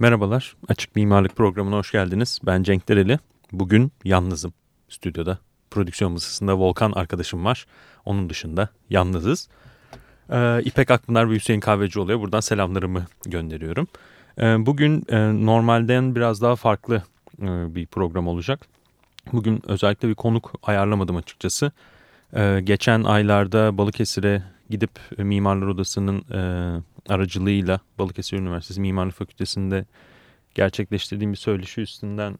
Merhabalar, Açık Mimarlık Programı'na hoş geldiniz. Ben Cenk Dereli. Bugün yalnızım stüdyoda. Prodüksiyon masasında Volkan arkadaşım var. Onun dışında yalnızız. Ee, İpek Akpınar ve Hüseyin Kahveci oluyor. Buradan selamlarımı gönderiyorum. Ee, bugün e, normalden biraz daha farklı e, bir program olacak. Bugün özellikle bir konuk ayarlamadım açıkçası. Ee, geçen aylarda Balıkesir'e gidip Mimarlar Odası'nın e, aracılığıyla Balıkesir Üniversitesi Mimarlık Fakültesi'nde gerçekleştirdiğim bir söyleşi üstünden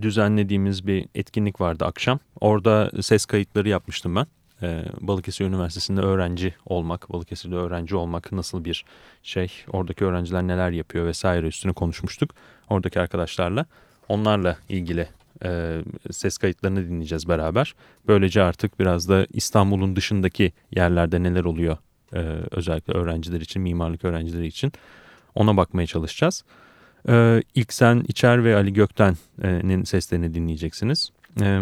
düzenlediğimiz bir etkinlik vardı akşam. Orada ses kayıtları yapmıştım ben. Ee, Balıkesir Üniversitesi'nde öğrenci olmak, Balıkesir'de öğrenci olmak nasıl bir şey, oradaki öğrenciler neler yapıyor vesaire üstüne konuşmuştuk oradaki arkadaşlarla. Onlarla ilgili e, ses kayıtlarını dinleyeceğiz beraber. Böylece artık biraz da İstanbul'un dışındaki yerlerde neler oluyor e, özellikle öğrenciler için, mimarlık öğrencileri için ona bakmaya çalışacağız. E, İlk sen İçer ve Ali Gökten'in seslerini dinleyeceksiniz. E,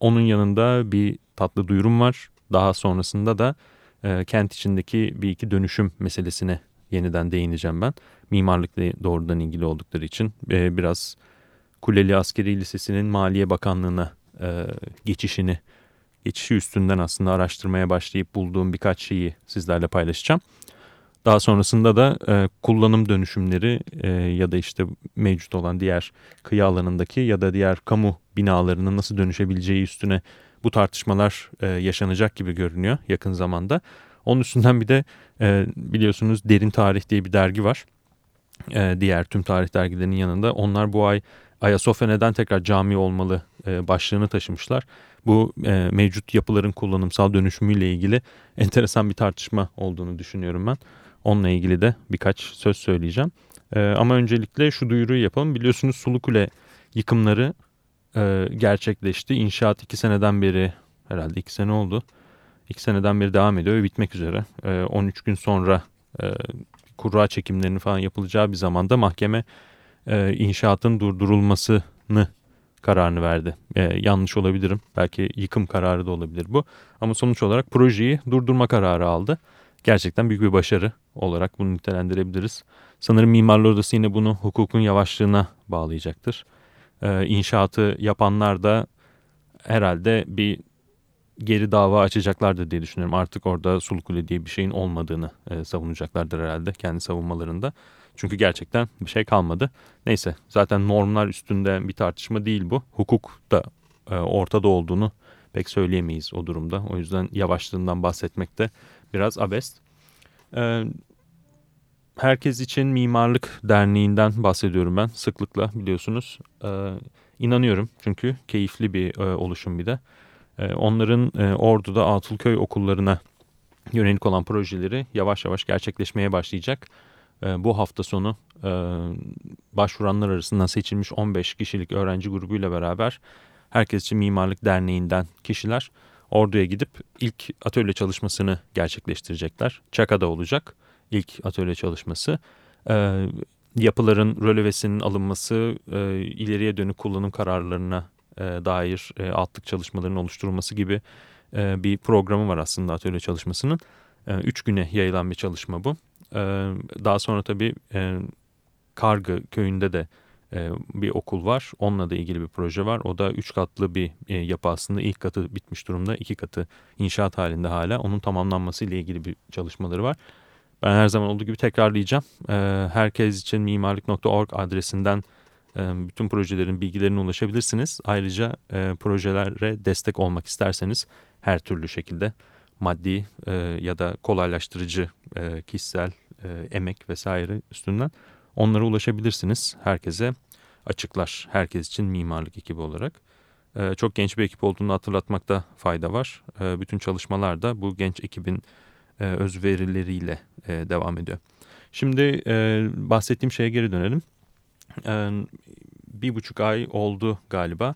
onun yanında bir tatlı duyurum var. Daha sonrasında da e, kent içindeki bir iki dönüşüm meselesine yeniden değineceğim ben. Mimarlıkla doğrudan ilgili oldukları için e, biraz Kuleli Askeri Lisesi'nin Maliye Bakanlığı'na e, geçişini, geçişi üstünden aslında araştırmaya başlayıp bulduğum birkaç şeyi sizlerle paylaşacağım. Daha sonrasında da e, kullanım dönüşümleri e, ya da işte mevcut olan diğer kıyı alanındaki ya da diğer kamu binalarının nasıl dönüşebileceği üstüne bu tartışmalar e, yaşanacak gibi görünüyor yakın zamanda. Onun üstünden bir de e, biliyorsunuz Derin Tarih diye bir dergi var. E, diğer tüm tarih dergilerinin yanında. Onlar bu ay Ayasofya neden tekrar cami olmalı e, başlığını taşımışlar. Bu e, mevcut yapıların kullanımsal dönüşümüyle ilgili enteresan bir tartışma olduğunu düşünüyorum ben. Onunla ilgili de birkaç söz söyleyeceğim. E, ama öncelikle şu duyuruyu yapalım. Biliyorsunuz Sulukule yıkımları gerçekleşti. İnşaat iki seneden beri herhalde iki sene oldu. İki seneden beri devam ediyor ve bitmek üzere. E, 13 gün sonra e, kura çekimlerinin falan yapılacağı bir zamanda mahkeme e, inşaatın durdurulmasını kararını verdi. E, yanlış olabilirim. Belki yıkım kararı da olabilir bu. Ama sonuç olarak projeyi durdurma kararı aldı. Gerçekten büyük bir başarı olarak bunu nitelendirebiliriz. Sanırım Mimarlar Odası yine bunu hukukun yavaşlığına bağlayacaktır. E, inşaatı yapanlar da herhalde bir geri dava açacaklardır diye düşünüyorum. Artık orada Sulukule diye bir şeyin olmadığını e, savunacaklardır herhalde kendi savunmalarında. Çünkü gerçekten bir şey kalmadı. Neyse zaten normlar üstünde bir tartışma değil bu. Hukuk da e, ortada olduğunu pek söyleyemeyiz o durumda. O yüzden yavaşlığından bahsetmek de biraz abest. E, Herkes için Mimarlık Derneği'nden bahsediyorum ben sıklıkla biliyorsunuz. E, inanıyorum çünkü keyifli bir e, oluşum bir de. E, onların e, Ordu'da Atılköy okullarına yönelik olan projeleri yavaş yavaş gerçekleşmeye başlayacak. E, bu hafta sonu e, başvuranlar arasından seçilmiş 15 kişilik öğrenci grubuyla beraber Herkes için Mimarlık Derneği'nden kişiler Ordu'ya gidip ilk atölye çalışmasını gerçekleştirecekler. Çaka'da olacak ilk atölye çalışması. E, yapıların rölevesinin alınması, e, ileriye dönük kullanım kararlarına e, dair altlık çalışmalarının oluşturulması gibi bir programı var aslında atölye çalışmasının. Üç güne yayılan bir çalışma bu. E, daha sonra tabii e, Kargı köyünde de e, bir okul var. Onunla da ilgili bir proje var. O da üç katlı bir e, yapı aslında. İlk katı bitmiş durumda. iki katı inşaat halinde hala. Onun tamamlanması ile ilgili bir çalışmaları var. Ben her zaman olduğu gibi tekrarlayacağım. E, herkes için mimarlık.org adresinden e, bütün projelerin bilgilerine ulaşabilirsiniz. Ayrıca e, projelere destek olmak isterseniz her türlü şekilde maddi e, ya da kolaylaştırıcı e, kişisel e, emek vesaire üstünden onlara ulaşabilirsiniz. Herkese açıklar. Herkes için mimarlık ekibi olarak. E, çok genç bir ekip olduğunu hatırlatmakta fayda var. E, bütün çalışmalar da bu genç ekibin e, özverileriyle e, devam ediyor. Şimdi e, bahsettiğim şeye geri dönelim. E, bir buçuk ay oldu galiba.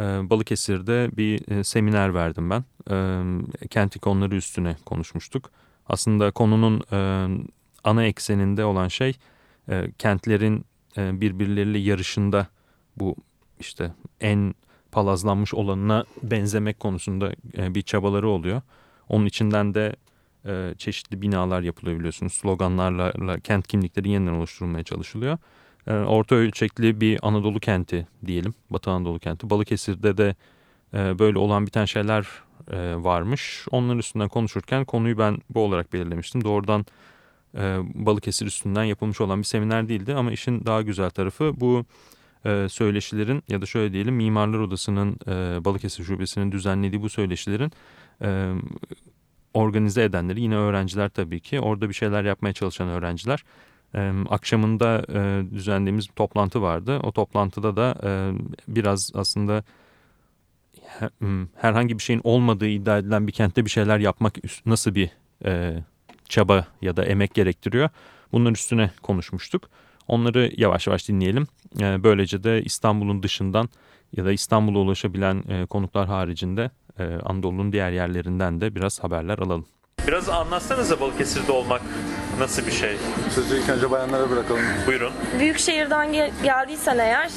E, Balıkesir'de bir e, seminer verdim ben. E, kent ikonları üstüne konuşmuştuk. Aslında konunun e, ana ekseninde olan şey e, kentlerin birbirleriyle yarışında bu işte en palazlanmış olanına benzemek konusunda bir çabaları oluyor. Onun içinden de çeşitli binalar yapılıyor biliyorsunuz. Sloganlarla kent kimlikleri yeniden oluşturulmaya çalışılıyor. E, orta ölçekli bir Anadolu kenti diyelim. Batı Anadolu kenti. Balıkesir'de de e, böyle olan biten şeyler e, varmış. Onların üstünden konuşurken konuyu ben bu olarak belirlemiştim. Doğrudan e, Balıkesir üstünden yapılmış olan bir seminer değildi. Ama işin daha güzel tarafı bu söyleşilerin ya da şöyle diyelim Mimarlar Odası'nın Balıkesir Şubesi'nin düzenlediği bu söyleşilerin organize edenleri yine öğrenciler tabii ki orada bir şeyler yapmaya çalışan öğrenciler. Akşamında e, düzenlediğimiz bir toplantı vardı. O toplantıda da e, biraz aslında herhangi bir şeyin olmadığı iddia edilen bir kentte bir şeyler yapmak nasıl bir e, çaba ya da emek gerektiriyor. Bunların üstüne konuşmuştuk. Onları yavaş yavaş dinleyelim. Böylece de İstanbul'un dışından ya da İstanbul'a ulaşabilen konuklar haricinde Anadolu'nun diğer yerlerinden de biraz haberler alalım. Biraz anlatsanıza Balıkesir'de olmak nasıl bir şey? Sözü ilk önce bayanlara bırakalım. Buyurun. Büyük şehirden gel- geldiysen eğer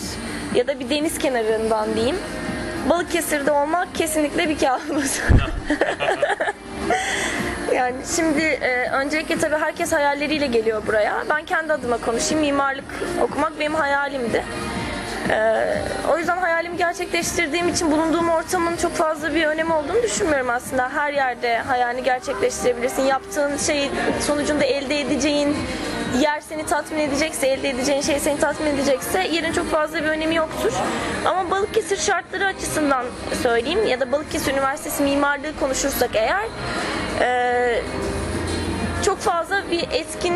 ya da bir deniz kenarından diyeyim. Balıkesir'de olmak kesinlikle bir kabus. yani şimdi e, öncelikle tabii herkes hayalleriyle geliyor buraya. Ben kendi adıma konuşayım. Mimarlık okumak benim hayalimdi. Ee, o yüzden hayalimi gerçekleştirdiğim için bulunduğum ortamın çok fazla bir önemi olduğunu düşünmüyorum aslında. Her yerde hayalini gerçekleştirebilirsin. Yaptığın şey sonucunda elde edeceğin yer seni tatmin edecekse, elde edeceğin şey seni tatmin edecekse yerin çok fazla bir önemi yoktur. Ama Balıkesir şartları açısından söyleyeyim ya da Balıkesir Üniversitesi mimarlığı konuşursak eğer e, fazla bir etkin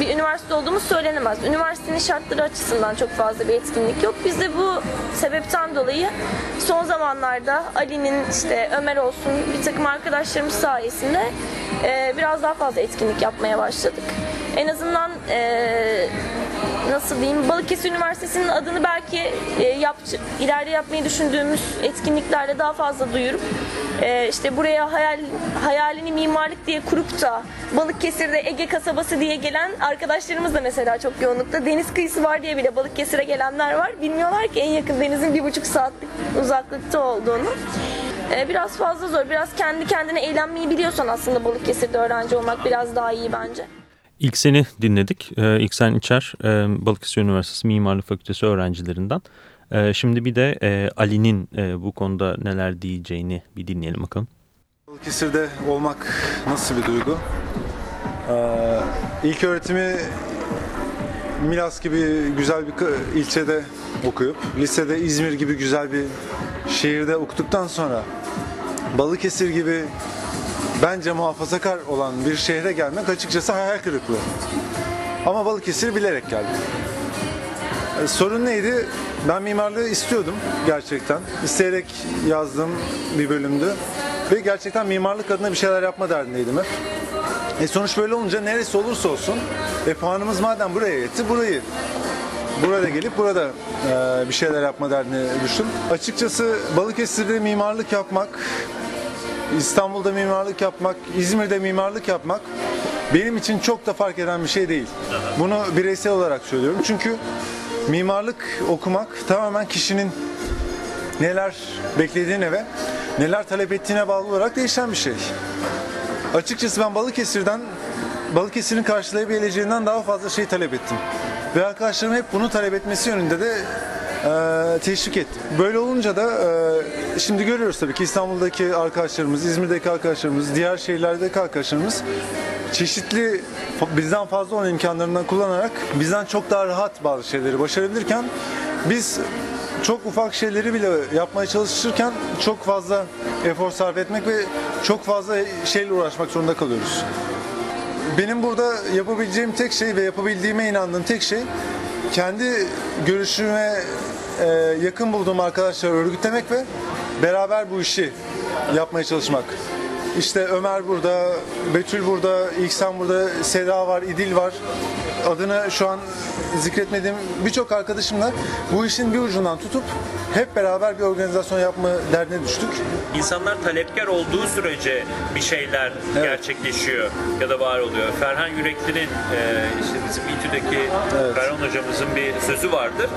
bir üniversite olduğumuz söylenemez. Üniversitenin şartları açısından çok fazla bir etkinlik yok. Biz de bu sebepten dolayı son zamanlarda Ali'nin işte Ömer olsun bir takım arkadaşlarımız sayesinde e, biraz daha fazla etkinlik yapmaya başladık. En azından e, nasıl diyeyim Balıkesir Üniversitesi'nin adını belki e, yap, ileride yapmayı düşündüğümüz etkinliklerde daha fazla duyurup e, işte buraya hayal hayalini mimarlık diye kurup da Balıkesir'de Ege kasabası diye gelen arkadaşlarımız da mesela çok yoğunlukta. Deniz kıyısı var diye bile Balıkesir'e gelenler var. Bilmiyorlar ki en yakın denizin bir buçuk saatlik uzaklıkta olduğunu. E, biraz fazla zor. Biraz kendi kendine eğlenmeyi biliyorsan aslında Balıkesir'de öğrenci olmak biraz daha iyi bence. İlk seni dinledik. Ee, İlk sen içer e, Balıkesir Üniversitesi Mimarlık Fakültesi öğrencilerinden. Ee, şimdi bir de e, Ali'nin e, bu konuda neler diyeceğini bir dinleyelim bakalım. Balıkesir'de olmak nasıl bir duygu? Ee, ilk öğretimi Milas gibi güzel bir ilçede okuyup, lisede İzmir gibi güzel bir şehirde okuduktan sonra Balıkesir gibi bence muhafazakar olan bir şehre gelmek açıkçası hayal kırıklığı. Ama Balıkesir bilerek geldim. Ee, Sorun neydi? Ben mimarlığı istiyordum gerçekten. İsteyerek yazdığım bir bölümdü. Ve gerçekten mimarlık adına bir şeyler yapma derdindeydim hep. E sonuç böyle olunca neresi olursa olsun e puanımız madem buraya yetti burayı burada gelip burada e, bir şeyler yapma derdine düştüm. Açıkçası Balıkesir'de mimarlık yapmak, İstanbul'da mimarlık yapmak, İzmir'de mimarlık yapmak benim için çok da fark eden bir şey değil. Bunu bireysel olarak söylüyorum. Çünkü mimarlık okumak tamamen kişinin neler beklediğine ve neler talep ettiğine bağlı olarak değişen bir şey. Açıkçası ben Balıkesir'den Balıkesir'in karşılayabileceğinden daha fazla şey talep ettim. Ve arkadaşlarım hep bunu talep etmesi yönünde de e, teşvik ettim. Böyle olunca da e, şimdi görüyoruz tabii ki İstanbul'daki arkadaşlarımız, İzmir'deki arkadaşlarımız, diğer şehirlerdeki arkadaşlarımız çeşitli bizden fazla olan imkanlarından kullanarak bizden çok daha rahat bazı şeyleri başarabilirken biz çok ufak şeyleri bile yapmaya çalışırken çok fazla efor sarf etmek ve çok fazla şeyle uğraşmak zorunda kalıyoruz. Benim burada yapabileceğim tek şey ve yapabildiğime inandığım tek şey kendi görüşüme e, yakın bulduğum arkadaşları örgütlemek ve beraber bu işi yapmaya çalışmak. İşte Ömer burada, Betül burada, İhsan burada, Seda var, İdil var. Adını şu an zikretmediğim birçok arkadaşımla bu işin bir ucundan tutup hep beraber bir organizasyon yapma derdine düştük. İnsanlar talepkar olduğu sürece bir şeyler gerçekleşiyor ya da var oluyor. Ferhan Yürekli'nin e, işte bizim İTÜ'deki Ferhan hocamızın bir sözü vardır.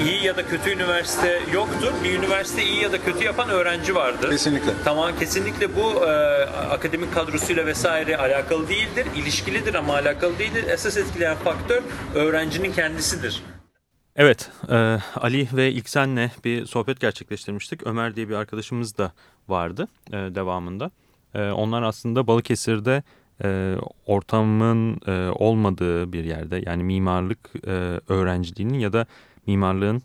İyi ya da kötü üniversite yoktur. Bir üniversite iyi ya da kötü yapan öğrenci vardır. Kesinlikle. Tamam kesinlikle bu e, akademik kadrosuyla vesaire alakalı değildir. ilişkilidir ama alakalı değildir. Esas etkileyen faktör öğrencinin kendisidir. Evet, e, Ali ve İlksen'le bir sohbet gerçekleştirmiştik. Ömer diye bir arkadaşımız da vardı e, devamında. E, onlar aslında Balıkesir'de e, ortamın e, olmadığı bir yerde yani mimarlık e, öğrenciliğinin ya da mimarlığın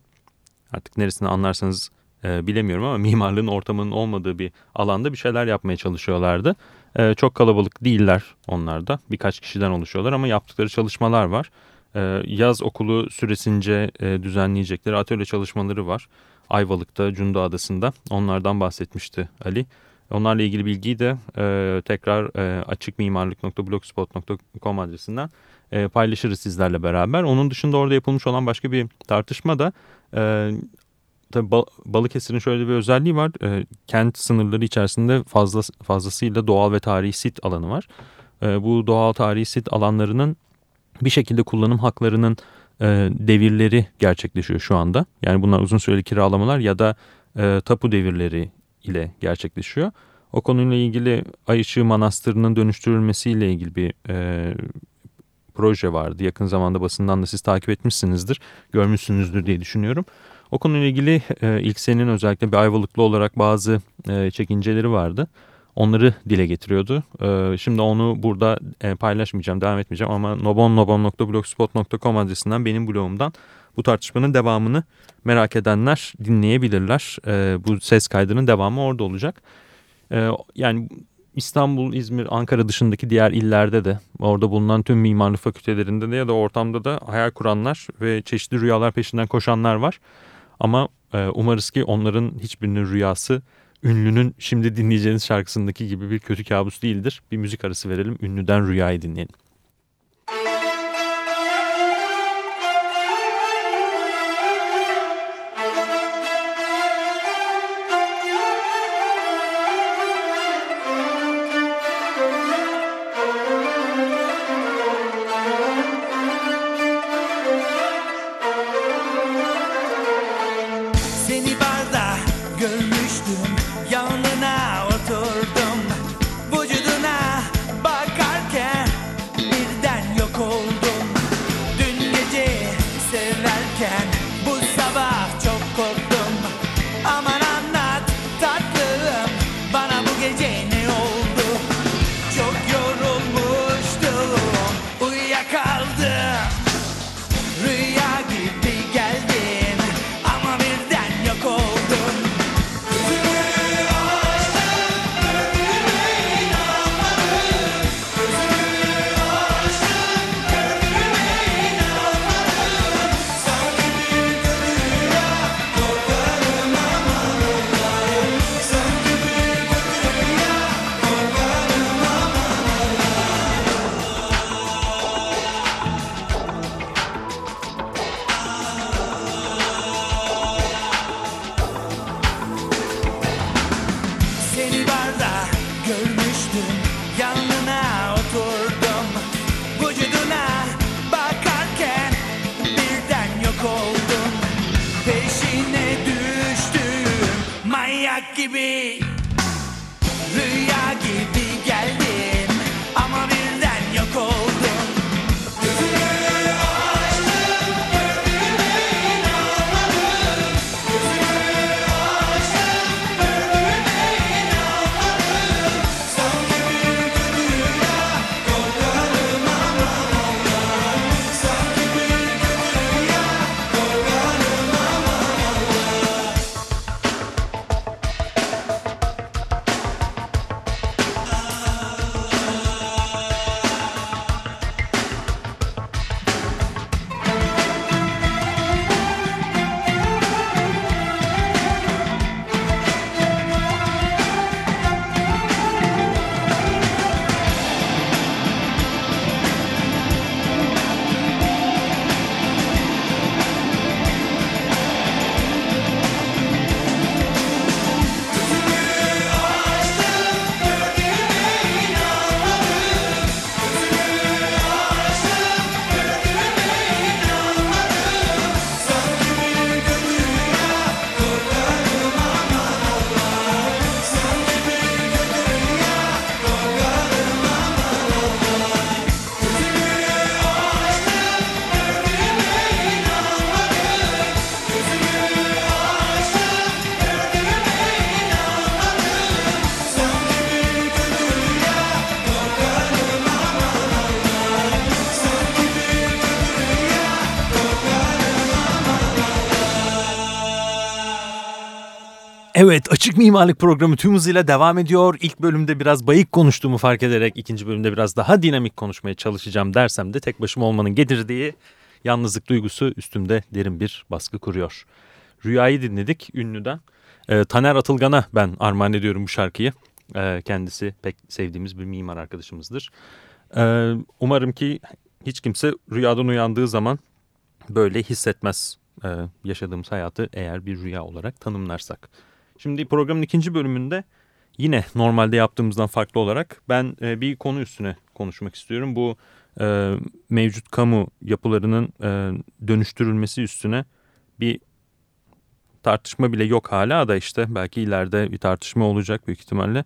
artık neresini anlarsanız e, bilemiyorum ama mimarlığın ortamının olmadığı bir alanda bir şeyler yapmaya çalışıyorlardı. E, çok kalabalık değiller onlar da birkaç kişiden oluşuyorlar ama yaptıkları çalışmalar var. E, yaz okulu süresince e, düzenleyecekleri atölye çalışmaları var. Ayvalık'ta, Cunda Adası'nda onlardan bahsetmişti Ali. Onlarla ilgili bilgiyi de e, tekrar e, açıkmimarlık.blogspot.com adresinden e, paylaşırız sizlerle beraber. Onun dışında orada yapılmış olan başka bir tartışma da e, tabii Balıkesir'in şöyle bir özelliği var. E, kent sınırları içerisinde fazla fazlasıyla doğal ve tarihi sit alanı var. E, bu doğal tarihi sit alanlarının bir şekilde kullanım haklarının e, devirleri gerçekleşiyor şu anda. Yani bunlar uzun süreli kiralamalar ya da e, tapu devirleri ile gerçekleşiyor. O konuyla ilgili Ay Işığı Manastırı'nın dönüştürülmesiyle ilgili bir e, proje vardı. Yakın zamanda basından da siz takip etmişsinizdir, görmüşsünüzdür diye düşünüyorum. O konuyla ilgili e, ilk senin özellikle bir Ayvalıklı olarak bazı e, çekinceleri vardı. Onları dile getiriyordu. E, şimdi onu burada e, paylaşmayacağım, devam etmeyeceğim ama nobonnobon.blogspot.com adresinden benim blogumdan bu tartışmanın devamını merak edenler dinleyebilirler. E, bu ses kaydının devamı orada olacak. E, yani İstanbul, İzmir, Ankara dışındaki diğer illerde de orada bulunan tüm mimarlık fakültelerinde de ya da ortamda da hayal kuranlar ve çeşitli rüyalar peşinden koşanlar var. Ama e, umarız ki onların hiçbirinin rüyası ünlünün şimdi dinleyeceğiniz şarkısındaki gibi bir kötü kabus değildir. Bir müzik arası verelim, ünlüden rüyayı dinleyelim. Evet açık mimarlık programı tüm hızıyla devam ediyor. İlk bölümde biraz bayık konuştuğumu fark ederek ikinci bölümde biraz daha dinamik konuşmaya çalışacağım dersem de tek başıma olmanın getirdiği yalnızlık duygusu üstümde derin bir baskı kuruyor. Rüyayı dinledik ünlüden. Ee, Taner Atılgan'a ben armağan ediyorum bu şarkıyı. Ee, kendisi pek sevdiğimiz bir mimar arkadaşımızdır. Ee, umarım ki hiç kimse rüyadan uyandığı zaman böyle hissetmez e, yaşadığımız hayatı eğer bir rüya olarak tanımlarsak. Şimdi programın ikinci bölümünde yine normalde yaptığımızdan farklı olarak ben e, bir konu üstüne konuşmak istiyorum. Bu e, mevcut kamu yapılarının e, dönüştürülmesi üstüne bir tartışma bile yok hala da işte belki ileride bir tartışma olacak büyük ihtimalle.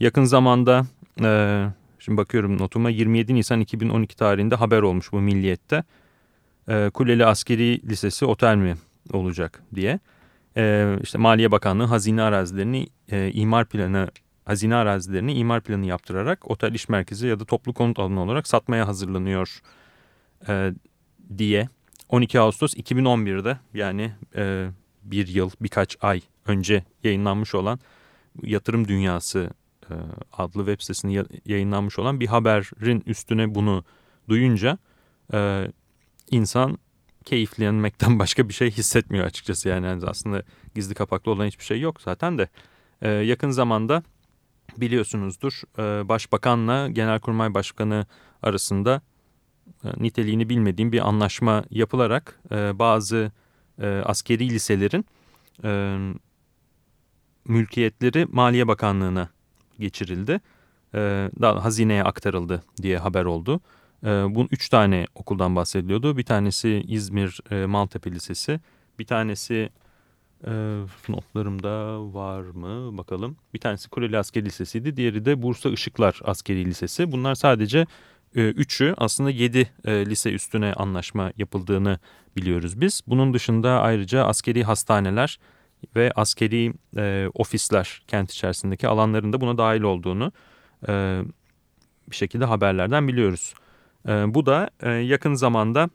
Yakın zamanda e, şimdi bakıyorum notuma 27 Nisan 2012 tarihinde haber olmuş bu Milliyet'te. E, Kuleli Askeri Lisesi otel mi olacak diye. E, işte Maliye Bakanlığı hazine arazilerini e, imar planı hazine arazilerini imar planı yaptırarak otel iş merkezi ya da toplu konut alanı olarak satmaya hazırlanıyor e, diye 12 Ağustos 2011'de yani e, bir yıl birkaç ay önce yayınlanmış olan Yatırım Dünyası e, adlı web sitesinde yayınlanmış olan bir haberin üstüne bunu duyunca e, insan keyiflenmekten başka bir şey hissetmiyor açıkçası. Yani aslında gizli kapaklı olan hiçbir şey yok zaten de. E, yakın zamanda biliyorsunuzdur e, Başbakanla Genelkurmay Başkanı arasında e, niteliğini bilmediğim bir anlaşma yapılarak e, bazı e, askeri liselerin e, mülkiyetleri Maliye Bakanlığı'na geçirildi. E, daha hazineye aktarıldı diye haber oldu. E, bunun üç tane okuldan bahsediliyordu. Bir tanesi İzmir e, Maltepe Lisesi, bir tanesi e, notlarımda var mı bakalım. Bir tanesi Kuleli Askeri Lisesi'ydi. Diğeri de Bursa Işıklar Askeri Lisesi. Bunlar sadece e, üçü aslında yedi lise üstüne anlaşma yapıldığını biliyoruz biz. Bunun dışında ayrıca askeri hastaneler ve askeri ofisler kent içerisindeki alanlarında buna dahil olduğunu bir şekilde haberlerden biliyoruz. E, bu da e, yakın zamanda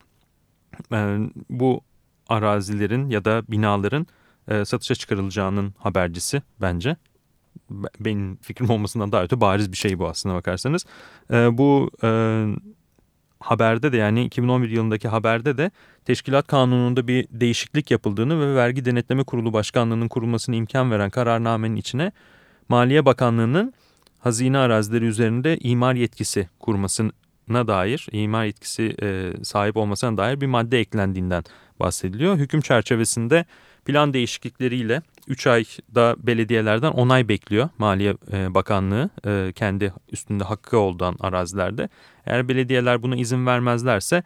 e, bu arazilerin ya da binaların e, satışa çıkarılacağının habercisi bence. Benim fikrim olmasından daha öte bariz bir şey bu aslına bakarsanız. Bu haberde de yani 2011 yılındaki haberde de teşkilat kanununda bir değişiklik yapıldığını ve Vergi Denetleme Kurulu Başkanlığı'nın kurulmasını imkan veren kararnamenin içine Maliye Bakanlığı'nın hazine arazileri üzerinde imar yetkisi kurmasına dair, imar yetkisi e, sahip olmasına dair bir madde eklendiğinden bahsediliyor. Hüküm çerçevesinde plan değişiklikleriyle 3 ayda belediyelerden onay bekliyor Maliye e, Bakanlığı e, kendi üstünde hakkı olduğun arazilerde. Eğer belediyeler buna izin vermezlerse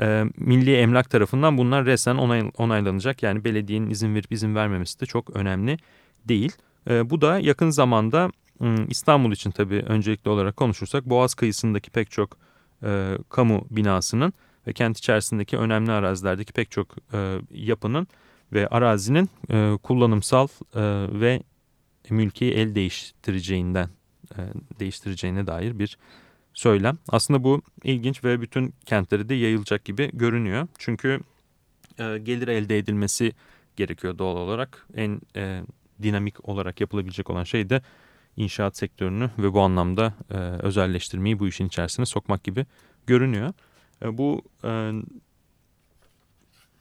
e, Milli Emlak tarafından bunlar resmen onay, onaylanacak. Yani belediyenin izin verip izin vermemesi de çok önemli değil. Bu da yakın zamanda İstanbul için tabii öncelikli olarak konuşursak Boğaz kıyısındaki pek çok kamu binasının ve kent içerisindeki önemli arazilerdeki pek çok yapının ve arazinin e, kullanımsal e, ve mülki el değiştireceğinden e, değiştireceğine dair bir söylem. Aslında bu ilginç ve bütün kentlere de yayılacak gibi görünüyor. Çünkü e, gelir elde edilmesi gerekiyor doğal olarak. En e, dinamik olarak yapılabilecek olan şey de inşaat sektörünü ve bu anlamda e, özelleştirmeyi bu işin içerisine sokmak gibi görünüyor. E, bu e,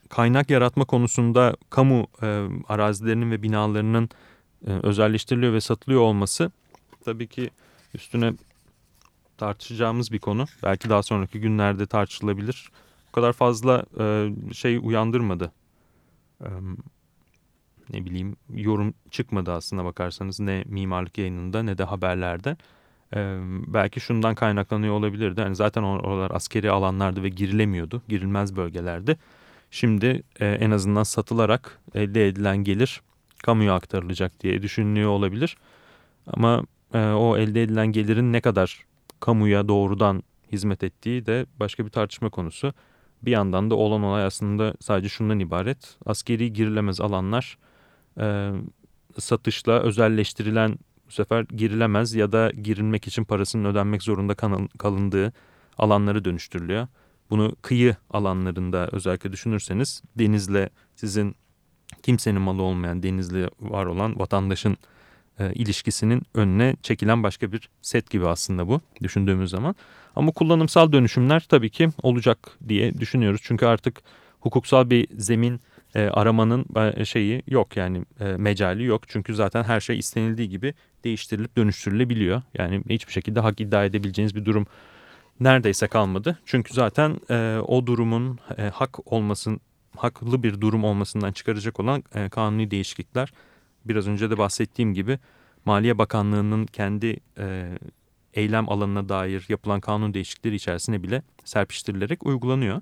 kaynak yaratma konusunda kamu e, arazilerinin ve binalarının e, özelleştiriliyor ve satılıyor olması tabii ki üstüne tartışacağımız bir konu. Belki daha sonraki günlerde tartışılabilir. Bu kadar fazla e, şey uyandırmadı. E, ne bileyim yorum çıkmadı aslında bakarsanız ne mimarlık yayınında ne de haberlerde. Ee, belki şundan kaynaklanıyor olabilirdi. Yani zaten oralar askeri alanlardı ve girilemiyordu. Girilmez bölgelerdi. Şimdi e, en azından satılarak elde edilen gelir kamuya aktarılacak diye düşünülüyor olabilir. Ama e, o elde edilen gelirin ne kadar kamuya doğrudan hizmet ettiği de başka bir tartışma konusu. Bir yandan da olan olay aslında sadece şundan ibaret. Askeri girilemez alanlar e, satışla özelleştirilen bu sefer girilemez ya da girilmek için parasının ödenmek zorunda kalındığı alanları dönüştürülüyor. Bunu kıyı alanlarında özellikle düşünürseniz denizle sizin kimsenin malı olmayan denizli var olan vatandaşın e, ilişkisinin önüne çekilen başka bir set gibi aslında bu düşündüğümüz zaman. Ama kullanımsal dönüşümler tabii ki olacak diye düşünüyoruz. Çünkü artık hukuksal bir zemin e, aramanın e, şeyi yok yani e, mecali yok. Çünkü zaten her şey istenildiği gibi değiştirilip dönüştürülebiliyor. Yani hiçbir şekilde hak iddia edebileceğiniz bir durum neredeyse kalmadı. Çünkü zaten e, o durumun e, hak olmasın haklı bir durum olmasından çıkaracak olan e, kanuni değişiklikler biraz önce de bahsettiğim gibi Maliye Bakanlığı'nın kendi e, eylem alanına dair yapılan kanun değişiklikleri içerisine bile serpiştirilerek uygulanıyor.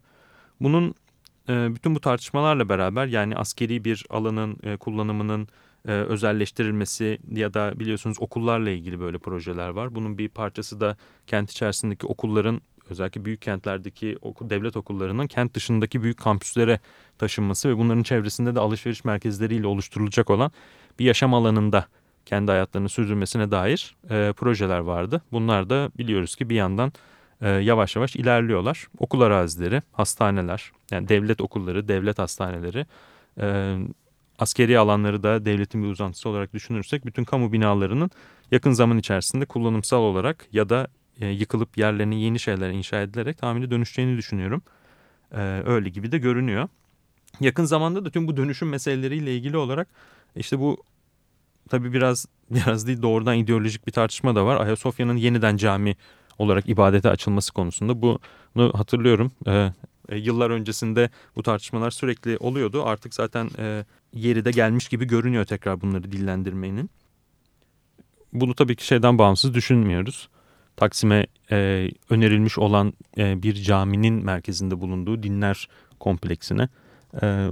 Bunun bütün bu tartışmalarla beraber yani askeri bir alanın e, kullanımının e, özelleştirilmesi ya da biliyorsunuz okullarla ilgili böyle projeler var. Bunun bir parçası da kent içerisindeki okulların özellikle büyük kentlerdeki devlet okullarının kent dışındaki büyük kampüslere taşınması ve bunların çevresinde de alışveriş merkezleriyle oluşturulacak olan bir yaşam alanında kendi hayatlarını sürdürmesine dair e, projeler vardı. Bunlar da biliyoruz ki bir yandan e, yavaş yavaş ilerliyorlar. Okul arazileri, hastaneler, yani devlet okulları, devlet hastaneleri, e, askeri alanları da devletin bir uzantısı olarak düşünürsek bütün kamu binalarının yakın zaman içerisinde kullanımsal olarak ya da e, yıkılıp yerlerine yeni şeyler inşa edilerek tahmini dönüşeceğini düşünüyorum. E, öyle gibi de görünüyor. Yakın zamanda da tüm bu dönüşüm meseleleriyle ilgili olarak işte bu tabii biraz biraz değil doğrudan ideolojik bir tartışma da var. Ayasofya'nın yeniden cami olarak ibadete açılması konusunda bunu hatırlıyorum. Ee, e, yıllar öncesinde bu tartışmalar sürekli oluyordu. Artık zaten e, yeri de gelmiş gibi görünüyor tekrar bunları dillendirmenin. Bunu tabii ki şeyden bağımsız düşünmüyoruz. Taksim'e e, önerilmiş olan e, bir caminin merkezinde bulunduğu dinler kompleksine. E,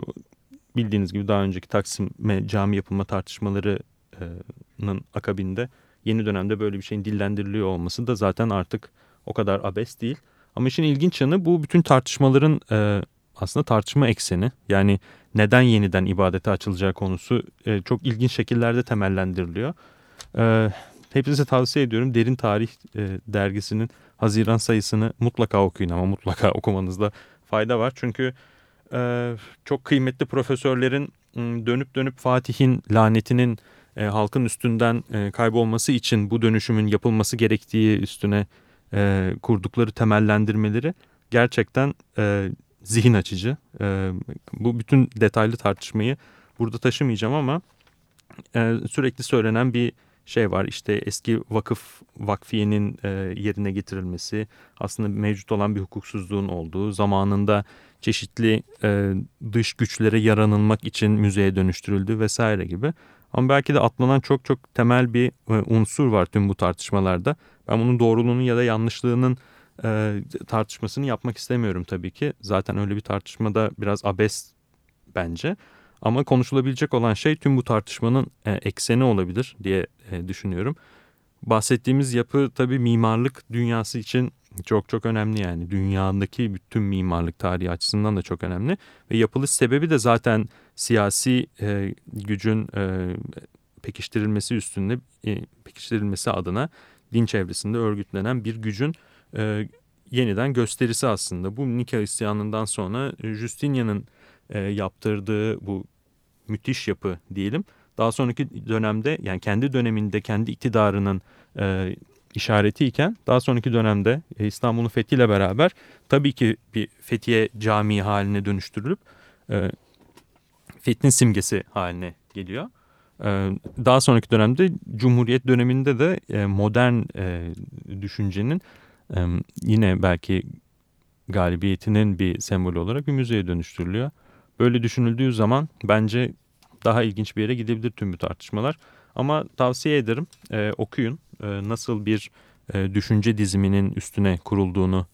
bildiğiniz gibi daha önceki Taksim'e cami yapılma tartışmalarının akabinde yeni dönemde böyle bir şeyin dillendiriliyor olması da zaten artık o kadar abes değil. Ama işin ilginç yanı bu bütün tartışmaların e, aslında tartışma ekseni. Yani neden yeniden ibadete açılacağı konusu e, çok ilginç şekillerde temellendiriliyor. E, hepinize tavsiye ediyorum. Derin Tarih e, dergisinin Haziran sayısını mutlaka okuyun ama mutlaka okumanızda fayda var. Çünkü e, çok kıymetli profesörlerin dönüp dönüp Fatih'in lanetinin e, halkın üstünden e, kaybolması için bu dönüşümün yapılması gerektiği üstüne e, kurdukları temellendirmeleri gerçekten e, zihin açıcı. E, bu bütün detaylı tartışmayı burada taşımayacağım ama e, sürekli söylenen bir şey var. İşte eski vakıf vakfiyenin e, yerine getirilmesi, aslında mevcut olan bir hukuksuzluğun olduğu, zamanında çeşitli e, dış güçlere yaranılmak için müzeye dönüştürüldü vesaire gibi. Ama belki de atlanan çok çok temel bir e, unsur var tüm bu tartışmalarda. Ben bunun doğruluğunun ya da yanlışlığının e, tartışmasını yapmak istemiyorum tabii ki. Zaten öyle bir tartışmada biraz abes bence. Ama konuşulabilecek olan şey tüm bu tartışmanın e, ekseni olabilir diye e, düşünüyorum. Bahsettiğimiz yapı tabii mimarlık dünyası için çok çok önemli yani. Dünyadaki bütün mimarlık tarihi açısından da çok önemli. Ve yapılış sebebi de zaten siyasi e, gücün e, pekiştirilmesi üstünde, e, pekiştirilmesi adına din çevresinde örgütlenen bir gücün e, yeniden gösterisi aslında. Bu Nika isyanından sonra Justinian'ın e, yaptırdığı bu müthiş yapı diyelim. Daha sonraki dönemde yani kendi döneminde kendi iktidarının e, işaretiyken daha sonraki dönemde e, İstanbul'un fethiyle beraber tabii ki bir Fethiye Camii haline dönüştürülüp e, fethin simgesi haline geliyor. E, daha sonraki dönemde Cumhuriyet döneminde de e, modern e, düşüncenin e, yine belki galibiyetinin bir sembolü olarak bir müzeye dönüştürülüyor. Böyle düşünüldüğü zaman bence daha ilginç bir yere gidebilir tüm bu tartışmalar. Ama tavsiye ederim okuyun nasıl bir düşünce diziminin üstüne kurulduğunu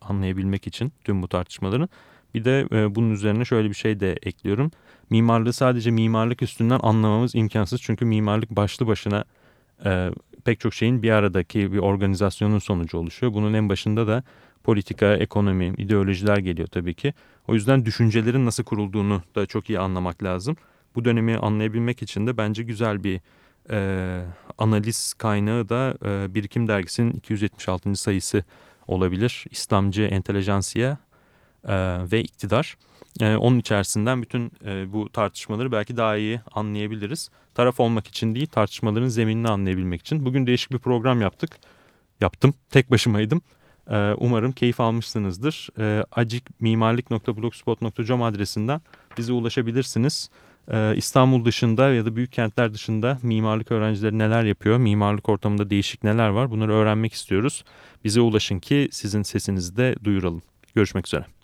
anlayabilmek için tüm bu tartışmaların. Bir de e, bunun üzerine şöyle bir şey de ekliyorum. Mimarlığı sadece mimarlık üstünden anlamamız imkansız. Çünkü mimarlık başlı başına e, pek çok şeyin bir aradaki bir organizasyonun sonucu oluşuyor. Bunun en başında da politika, ekonomi, ideolojiler geliyor tabii ki. O yüzden düşüncelerin nasıl kurulduğunu da çok iyi anlamak lazım. Bu dönemi anlayabilmek için de bence güzel bir e, analiz kaynağı da e, Birikim Dergisi'nin 276. sayısı olabilir. İslamcı Entelejansiya. ve iktidar. E, onun içerisinden bütün e, bu tartışmaları belki daha iyi anlayabiliriz. Taraf olmak için değil tartışmaların zeminini anlayabilmek için. Bugün değişik bir program yaptık. Yaptım. Tek başımaydım. E, umarım keyif almışsınızdır. E, acikmimarlik.blogspot.com adresinden bize ulaşabilirsiniz. E, İstanbul dışında ya da büyük kentler dışında mimarlık öğrencileri neler yapıyor? Mimarlık ortamında değişik neler var? Bunları öğrenmek istiyoruz. Bize ulaşın ki sizin sesinizi de duyuralım. Görüşmek üzere.